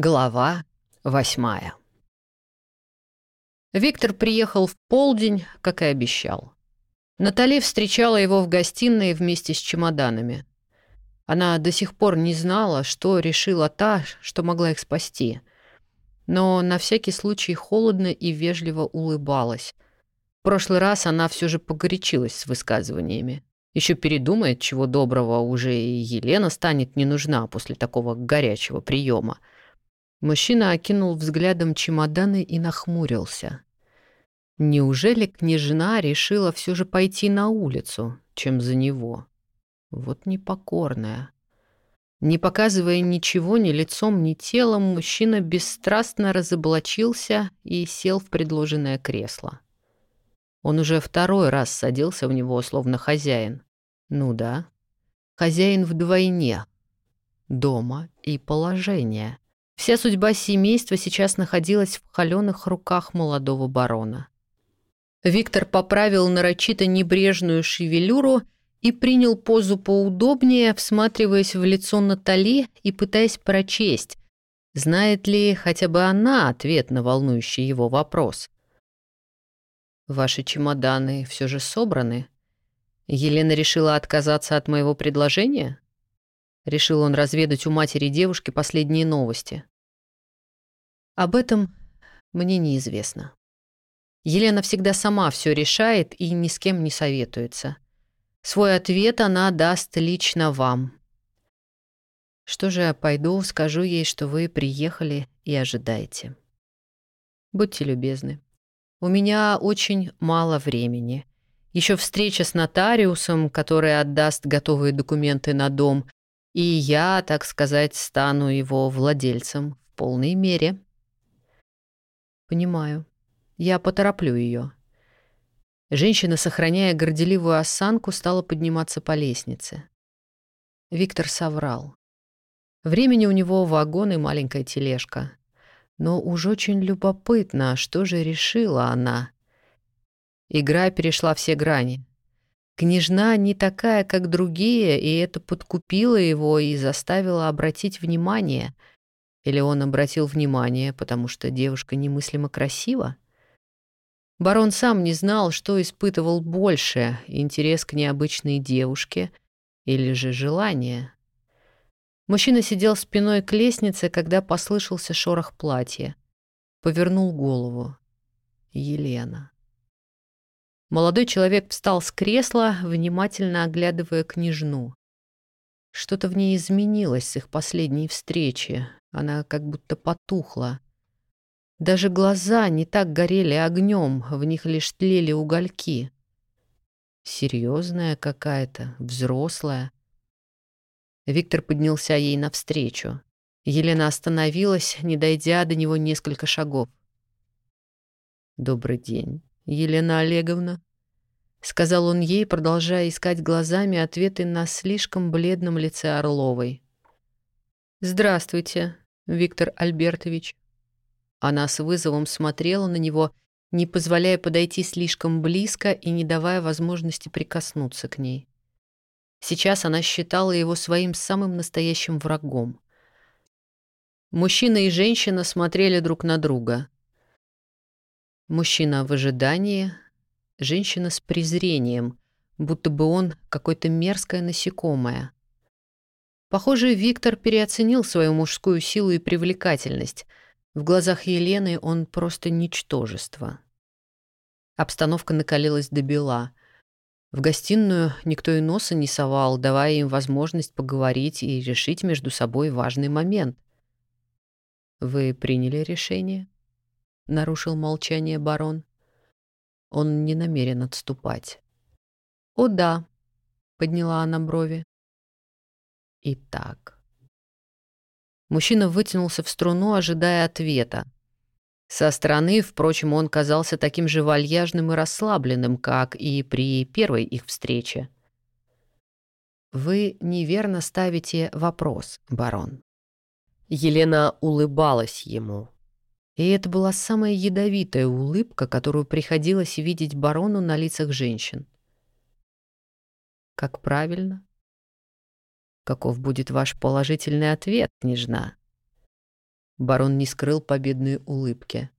Глава восьмая Виктор приехал в полдень, как и обещал. Натали встречала его в гостиной вместе с чемоданами. Она до сих пор не знала, что решила та, что могла их спасти. Но на всякий случай холодно и вежливо улыбалась. В прошлый раз она все же погорячилась с высказываниями. Еще передумает, чего доброго, уже и Елена станет не нужна после такого горячего приема. Мужчина окинул взглядом чемоданы и нахмурился. Неужели княжна решила все же пойти на улицу, чем за него? Вот непокорная. Не показывая ничего ни лицом, ни телом, мужчина бесстрастно разоблачился и сел в предложенное кресло. Он уже второй раз садился в него, словно хозяин. Ну да, хозяин вдвойне. Дома и положение. Вся судьба семейства сейчас находилась в холеных руках молодого барона. Виктор поправил нарочито небрежную шевелюру и принял позу поудобнее, всматриваясь в лицо Натали и пытаясь прочесть, знает ли хотя бы она ответ на волнующий его вопрос. «Ваши чемоданы все же собраны? Елена решила отказаться от моего предложения?» Решил он разведать у матери девушки последние новости. Об этом мне неизвестно. Елена всегда сама все решает и ни с кем не советуется. Свой ответ она даст лично вам. Что же я пойду, скажу ей, что вы приехали и ожидаете. Будьте любезны. У меня очень мало времени. Еще встреча с нотариусом, который отдаст готовые документы на дом, и я, так сказать, стану его владельцем в полной мере. Понимаю. Я потороплю ее. Женщина, сохраняя горделивую осанку, стала подниматься по лестнице. Виктор соврал. Времени у него вагон и маленькая тележка. Но уж очень любопытно, что же решила она. Игра перешла все грани. Княжна не такая, как другие, и это подкупило его и заставило обратить внимание. Или он обратил внимание, потому что девушка немыслимо красива? Барон сам не знал, что испытывал больше — интерес к необычной девушке или же желание. Мужчина сидел спиной к лестнице, когда послышался шорох платья. Повернул голову. Елена. Молодой человек встал с кресла, внимательно оглядывая княжну. Что-то в ней изменилось с их последней встречи. Она как будто потухла. Даже глаза не так горели огнем, в них лишь тлели угольки. Серьезная какая-то, взрослая. Виктор поднялся ей навстречу. Елена остановилась, не дойдя до него несколько шагов. «Добрый день», Елена Олеговна», — сказал он ей, продолжая искать глазами ответы на слишком бледном лице Орловой. «Здравствуйте, Виктор Альбертович». Она с вызовом смотрела на него, не позволяя подойти слишком близко и не давая возможности прикоснуться к ней. Сейчас она считала его своим самым настоящим врагом. Мужчина и женщина смотрели друг на друга. Мужчина в ожидании, женщина с презрением, будто бы он какое-то мерзкое насекомое. Похоже, Виктор переоценил свою мужскую силу и привлекательность. В глазах Елены он просто ничтожество. Обстановка накалилась до бела. В гостиную никто и носа не совал, давая им возможность поговорить и решить между собой важный момент. «Вы приняли решение?» Нарушил молчание барон. Он не намерен отступать. «О да», — подняла она брови. «Итак». Мужчина вытянулся в струну, ожидая ответа. Со стороны, впрочем, он казался таким же вальяжным и расслабленным, как и при первой их встрече. «Вы неверно ставите вопрос, барон». Елена улыбалась ему. И это была самая ядовитая улыбка, которую приходилось видеть барону на лицах женщин. Как правильно? Каков будет ваш положительный ответ, княжна? Барон не скрыл победной улыбки.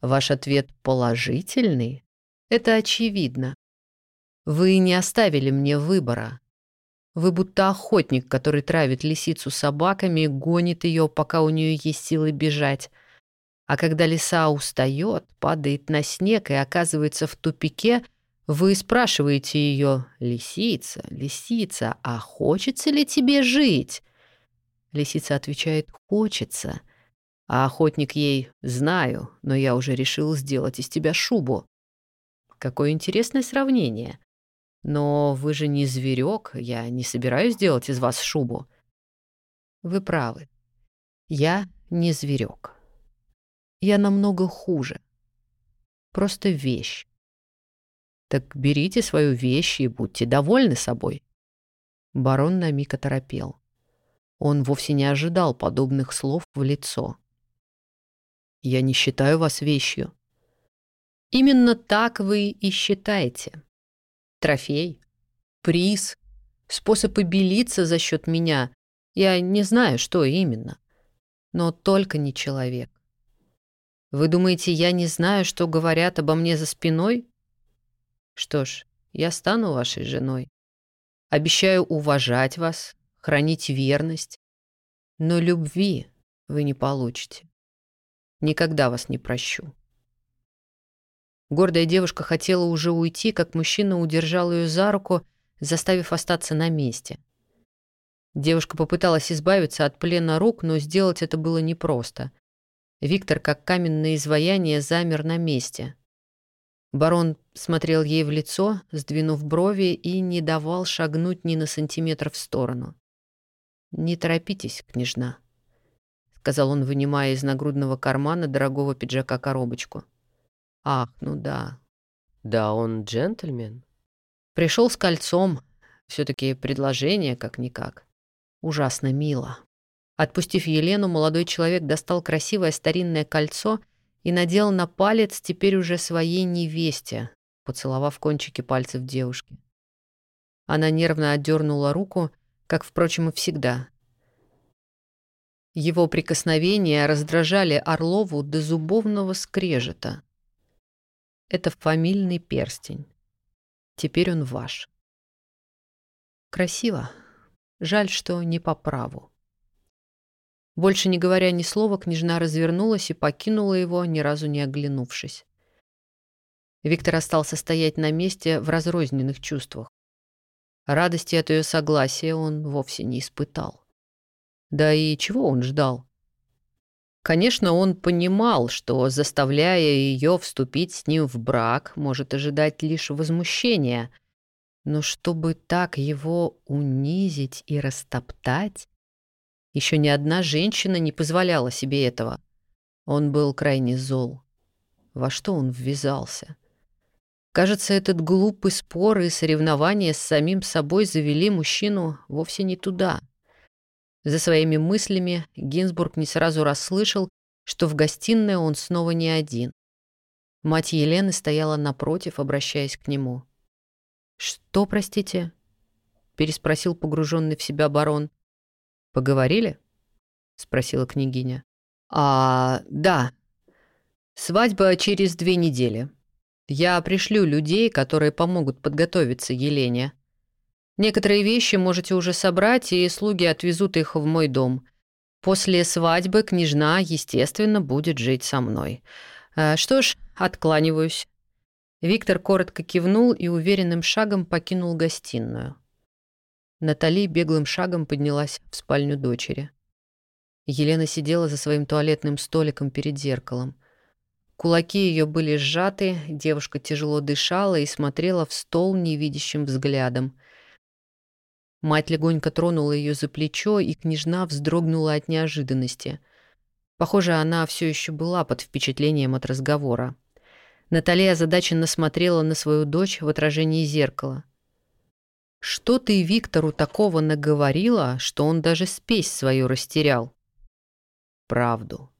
Ваш ответ положительный? Это очевидно. Вы не оставили мне выбора. Вы будто охотник, который травит лисицу собаками и гонит ее, пока у нее есть силы бежать. А когда лиса устает, падает на снег и оказывается в тупике, вы спрашиваете ее, «Лисица, лисица, а хочется ли тебе жить?» Лисица отвечает, «Хочется». А охотник ей, «Знаю, но я уже решил сделать из тебя шубу». Какое интересное сравнение. Но вы же не зверек, я не собираюсь делать из вас шубу. Вы правы. Я не зверек. Я намного хуже. Просто вещь. Так берите свою вещь и будьте довольны собой. Барон на миг оторопел. Он вовсе не ожидал подобных слов в лицо. «Я не считаю вас вещью». «Именно так вы и считаете. Трофей, приз, способ обелиться за счет меня. Я не знаю, что именно. Но только не человек. Вы думаете, я не знаю, что говорят обо мне за спиной? Что ж, я стану вашей женой. Обещаю уважать вас, хранить верность. Но любви вы не получите. Никогда вас не прощу. Гордая девушка хотела уже уйти, как мужчина удержал ее за руку, заставив остаться на месте. Девушка попыталась избавиться от плена рук, но сделать это было непросто. Виктор, как каменное изваяние, замер на месте. Барон смотрел ей в лицо, сдвинув брови, и не давал шагнуть ни на сантиметр в сторону. «Не торопитесь, княжна», — сказал он, вынимая из нагрудного кармана дорогого пиджака коробочку. «Ах, ну да. Да, он джентльмен». Пришел с кольцом. все таки предложение, как-никак. Ужасно мило. Отпустив Елену, молодой человек достал красивое старинное кольцо и надел на палец теперь уже своей невесте, поцеловав кончики пальцев девушки. Она нервно отдернула руку, как, впрочем, и всегда. Его прикосновения раздражали Орлову до зубовного скрежета. Это фамильный перстень. Теперь он ваш. Красиво. Жаль, что не по праву. Больше не говоря ни слова, княжна развернулась и покинула его, ни разу не оглянувшись. Виктор остался стоять на месте в разрозненных чувствах. Радости от ее согласия он вовсе не испытал. Да и чего он ждал? Конечно, он понимал, что, заставляя ее вступить с ним в брак, может ожидать лишь возмущения. Но чтобы так его унизить и растоптать, еще ни одна женщина не позволяла себе этого. Он был крайне зол. Во что он ввязался? Кажется, этот глупый спор и соревнование с самим собой завели мужчину вовсе не туда. За своими мыслями Гинзбург не сразу расслышал, что в гостиной он снова не один. Мать Елены стояла напротив, обращаясь к нему. «Что, простите?» — переспросил погруженный в себя барон. «Поговорили?» — спросила княгиня. «А, да. Свадьба через две недели. Я пришлю людей, которые помогут подготовиться Елене. Некоторые вещи можете уже собрать, и слуги отвезут их в мой дом. После свадьбы княжна, естественно, будет жить со мной. А, что ж, откланиваюсь». Виктор коротко кивнул и уверенным шагом покинул гостиную. Натали беглым шагом поднялась в спальню дочери. Елена сидела за своим туалетным столиком перед зеркалом. Кулаки ее были сжаты, девушка тяжело дышала и смотрела в стол невидящим взглядом. Мать легонько тронула ее за плечо, и княжна вздрогнула от неожиданности. Похоже, она все еще была под впечатлением от разговора. Наталья озадаченно смотрела на свою дочь в отражении зеркала. Что ты Виктору такого наговорила, что он даже спесь свою растерял? Правду.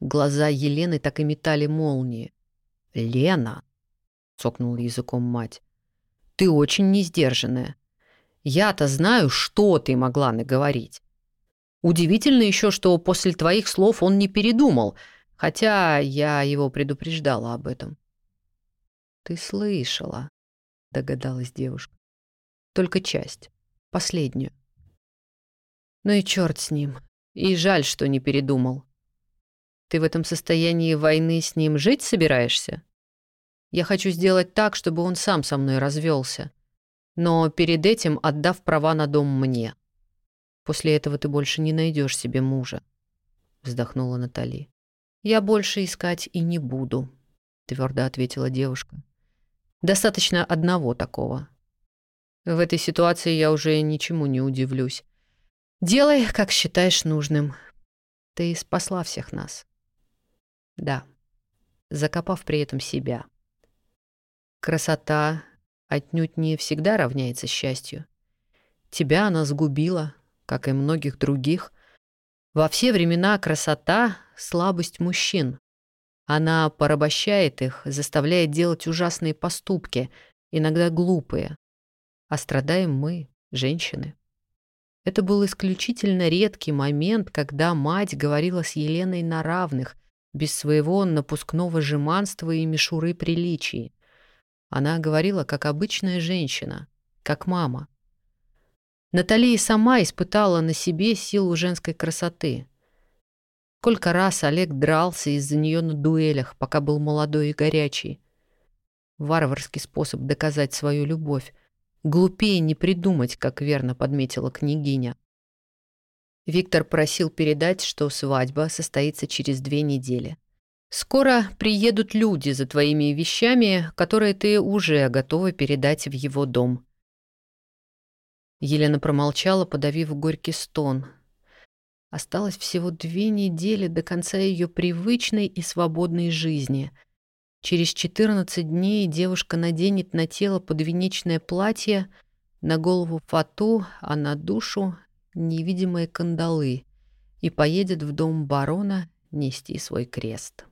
Глаза Елены так и метали молнии. «Лена!» — цокнула языком мать. «Ты очень несдержанная. Я-то знаю, что ты могла наговорить. Удивительно еще, что после твоих слов он не передумал, хотя я его предупреждала об этом. Ты слышала, догадалась девушка. Только часть, последнюю. Ну и черт с ним. И жаль, что не передумал. Ты в этом состоянии войны с ним жить собираешься? Я хочу сделать так, чтобы он сам со мной развелся, но перед этим отдав права на дом мне. После этого ты больше не найдешь себе мужа», — вздохнула Натали. «Я больше искать и не буду», — твердо ответила девушка. «Достаточно одного такого. В этой ситуации я уже ничему не удивлюсь. Делай, как считаешь нужным. Ты спасла всех нас». «Да», закопав при этом себя. Красота отнюдь не всегда равняется счастью. Тебя она сгубила, как и многих других. Во все времена красота — слабость мужчин. Она порабощает их, заставляет делать ужасные поступки, иногда глупые. А страдаем мы, женщины. Это был исключительно редкий момент, когда мать говорила с Еленой на равных, без своего напускного жеманства и мишуры приличий. Она говорила как обычная женщина, как мама. Наталья сама испытала на себе силу женской красоты. Сколько раз Олег дрался из-за нее на дуэлях, пока был молодой и горячий. Варварский способ доказать свою любовь. Глупее не придумать, как верно подметила княгиня. Виктор просил передать, что свадьба состоится через две недели. Скоро приедут люди за твоими вещами, которые ты уже готова передать в его дом. Елена промолчала, подавив горький стон. Осталось всего две недели до конца ее привычной и свободной жизни. Через 14 дней девушка наденет на тело подвенечное платье, на голову фату, а на душу невидимые кандалы и поедет в дом барона нести свой крест.